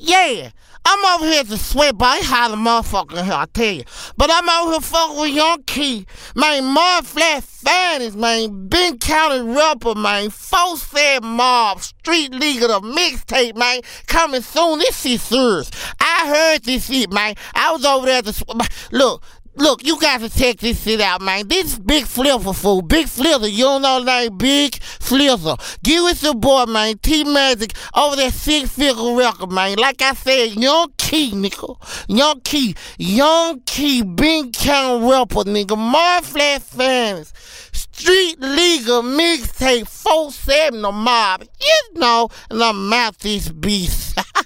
Yeah, I'm over here to sweat by how the motherfucker here, I tell you. But I'm over here fucking with Young Key, man, Mar Flat Fannies, man, Ben County Rapper, man, Four Said Mob, Street Legal of the Mixtape, man, coming soon. This shit serious. I heard this shit, man. I was over there to, sw- look, Look, you got to check this shit out, man. This is Big Flipper fool. Big Flipper. You don't know the name Big Flipper. Give it your boy, man. T Magic over that six figure record, man. Like I said, Young Key, nigga. Young Key. Young Key. Big County rapper, nigga. Mar Flat fans. Street Legal mixtape 4-7 the mob. You know, and I'm out this beast.